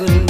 couldn't